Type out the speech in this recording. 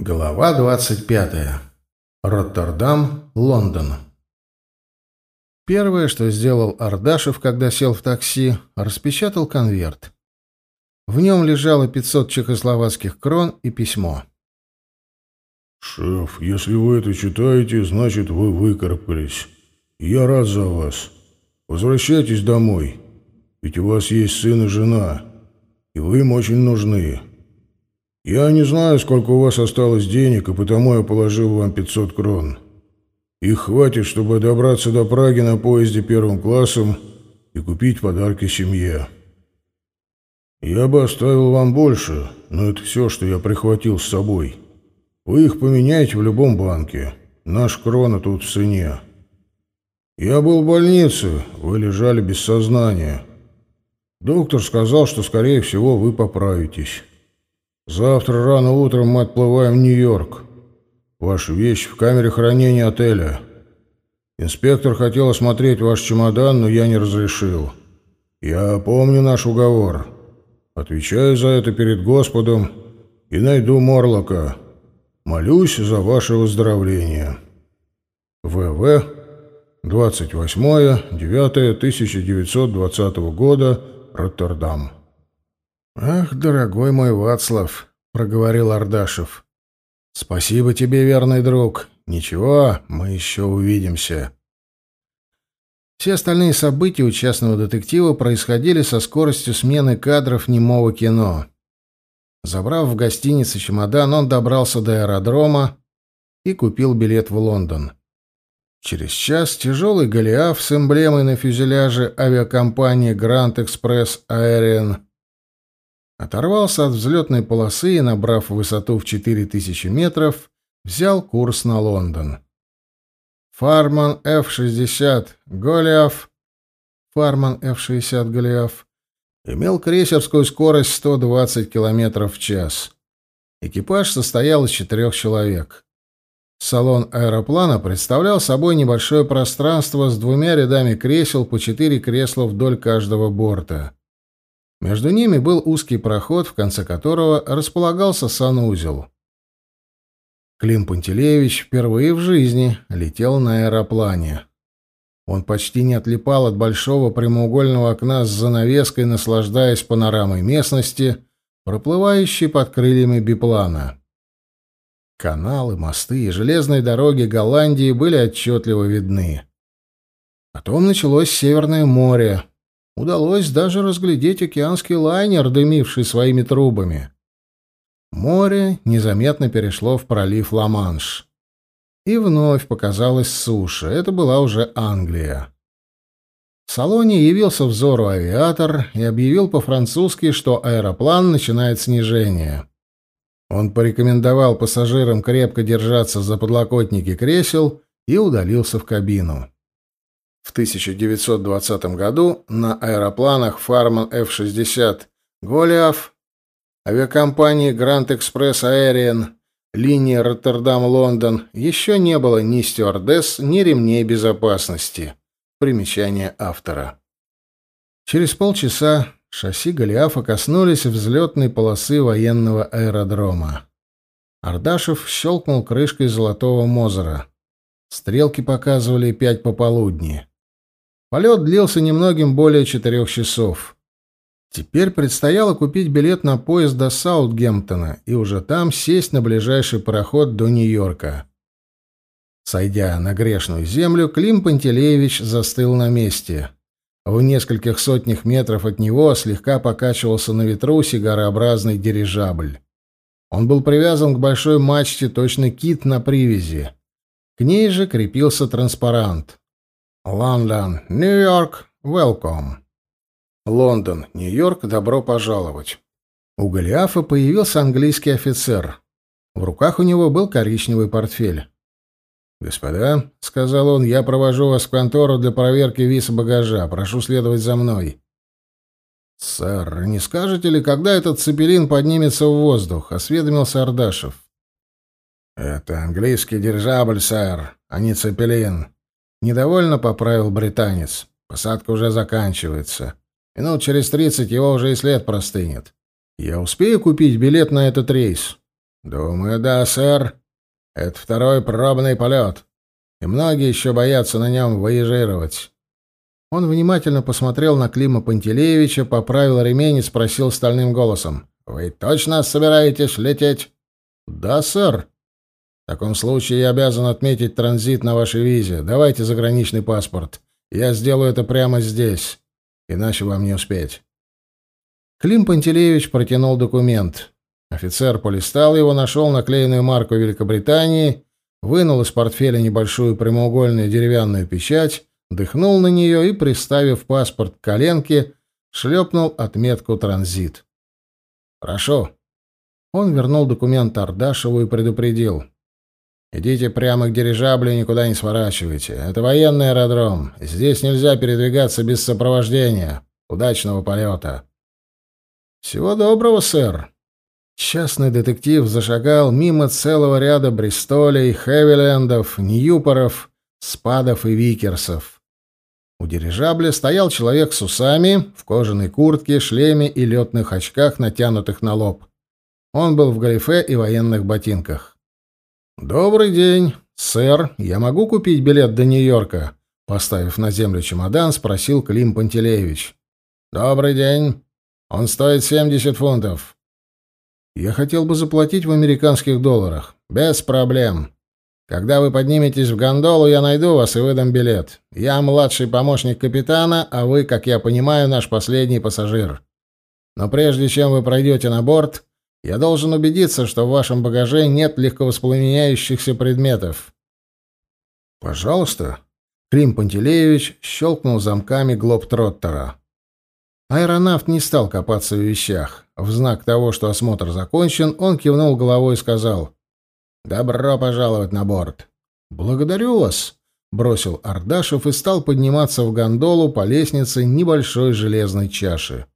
Глава 25. Роттердам, Лондон. Первое, что сделал Ардашев, когда сел в такси, распечатал конверт. В нем лежало 500 чехословацких крон и письмо. «Шеф, если вы это читаете, значит, вы выкарабкались. Я рад за вас. Возвращайтесь домой, ведь у вас есть сын и жена, и вы им очень нужны. Я не знаю, сколько у вас осталось денег, и потому я положил вам 500 крон. Их хватит, чтобы добраться до Праги на поезде первым классом и купить подарки семье. Я бы оставил вам больше, но это все, что я прихватил с собой. Вы их поменяете в любом банке. Наш крона тут в цене. Я был в больнице, вы лежали без сознания. Доктор сказал, что, скорее всего, вы поправитесь. Завтра рано утром мы отплываем в Нью-Йорк. Ваши вещи в камере хранения отеля. Инспектор хотел осмотреть ваш чемодан, но я не разрешил. Я помню наш уговор. Отвечаю за это перед Господом и найду Морлока. Молюсь за ваше выздоровление. ВВ. 28.09.1920 года. Роттердам. «Ах, дорогой мой Вацлав», — проговорил Ардашев. «Спасибо тебе, верный друг. Ничего, мы еще увидимся». Все остальные события у частного детектива происходили со скоростью смены кадров немого кино. Забрав в гостинице чемодан, он добрался до аэродрома и купил билет в Лондон. Через час тяжелый Голиаф с эмблемой на фюзеляже авиакомпании Grand Express Aerian оторвался от взлетной полосы и, набрав высоту в 4000 метров, взял курс на Лондон. Фарман F-60 Голиаф Фарман F-60 Голиаф имел крейсерскую скорость 120 км в час. Экипаж состоял из четырех человек. Салон аэроплана представлял собой небольшое пространство с двумя рядами кресел по четыре кресла вдоль каждого борта. Между ними был узкий проход, в конце которого располагался санузел. Клим Пантелеевич впервые в жизни летел на аэроплане. Он почти не отлипал от большого прямоугольного окна с занавеской, наслаждаясь панорамой местности, проплывающей под крыльями биплана. Каналы, мосты и железные дороги Голландии были отчетливо видны. Потом началось Северное море, Удалось даже разглядеть океанский лайнер, дымивший своими трубами. Море незаметно перешло в пролив Ла-Манш. И вновь показалась суша. Это была уже Англия. В салоне явился взору авиатор и объявил по-французски, что аэроплан начинает снижение. Он порекомендовал пассажирам крепко держаться за подлокотники кресел и удалился в кабину. В 1920 году на аэропланах Farman F-60 Голиаф авиакомпании Grand Express Aerian линии Роттердам-Лондон еще не было ни стюардесс, ни ремней безопасности. Примечание автора. Через полчаса шасси Голиафа коснулись взлетной полосы военного аэродрома. Ардашев щелкнул крышкой золотого Мозера. Стрелки показывали пять пополудни. Полет длился немногим более четырех часов. Теперь предстояло купить билет на поезд до Саутгемптона и уже там сесть на ближайший пароход до Нью-Йорка. Сойдя на грешную землю, Клим Пантелеевич застыл на месте. В нескольких сотнях метров от него слегка покачивался на ветру сигарообразный дирижабль. Он был привязан к большой мачте, точно кит на привязи. К ней же крепился транспарант. Лондон, Нью-Йорк, welcome. Лондон, Нью-Йорк, добро пожаловать. У Голиафа появился английский офицер. В руках у него был коричневый портфель. «Господа», — сказал он, — «я провожу вас в контору для проверки виса багажа. Прошу следовать за мной». «Сэр, не скажете ли, когда этот цепелин поднимется в воздух?» — осведомился Ардашев. «Это английский дирижабль, сэр, а не цепелин. Недовольно поправил британец. Посадка уже заканчивается. Минут через тридцать его уже и след простынет. Я успею купить билет на этот рейс? «Думаю, да, сэр. Это второй пробный полет, и многие еще боятся на нем выезжировать». Он внимательно посмотрел на Клима Пантелеевича, поправил ремень и спросил стальным голосом. «Вы точно собираетесь лететь?» «Да, сэр». «В таком случае я обязан отметить транзит на вашей визе. Давайте заграничный паспорт. Я сделаю это прямо здесь, иначе вам не успеть». Клим Пантелеевич протянул документ. Офицер полистал его, нашел наклеенную марку Великобритании, вынул из портфеля небольшую прямоугольную деревянную печать, дыхнул на нее и, приставив паспорт к коленке, шлепнул отметку «Транзит». «Хорошо». Он вернул документ Ардашеву и предупредил. «Идите прямо к дирижаблю и никуда не сворачивайте. Это военный аэродром. Здесь нельзя передвигаться без сопровождения. Удачного полета!» «Всего доброго, сэр!» Частный детектив зашагал мимо целого ряда Бристолей, Хевилендов, Ньюпоров, Спадов и Викерсов. У дирижабля стоял человек с усами, в кожаной куртке, шлеме и летных очках, натянутых на лоб. Он был в галифе и военных ботинках. «Добрый день, сэр. Я могу купить билет до Нью-Йорка?» Поставив на землю чемодан, спросил Клим Пантелеевич. «Добрый день. Он стоит 70 фунтов». «Я хотел бы заплатить в американских долларах». «Без проблем. Когда вы подниметесь в гондолу, я найду вас и выдам билет. Я младший помощник капитана, а вы, как я понимаю, наш последний пассажир. Но прежде чем вы пройдете на борт, я должен убедиться, что в вашем багаже нет легковоспламеняющихся предметов. Пожалуйста. Клим Пантелеевич щелкнул замками глоб-троттера. Аэронавт не стал копаться в вещах. В знак того, что осмотр закончен, он кивнул головой и сказал «Добро пожаловать на борт». «Благодарю вас», — бросил Ардашев и стал подниматься в гондолу по лестнице небольшой железной чаши.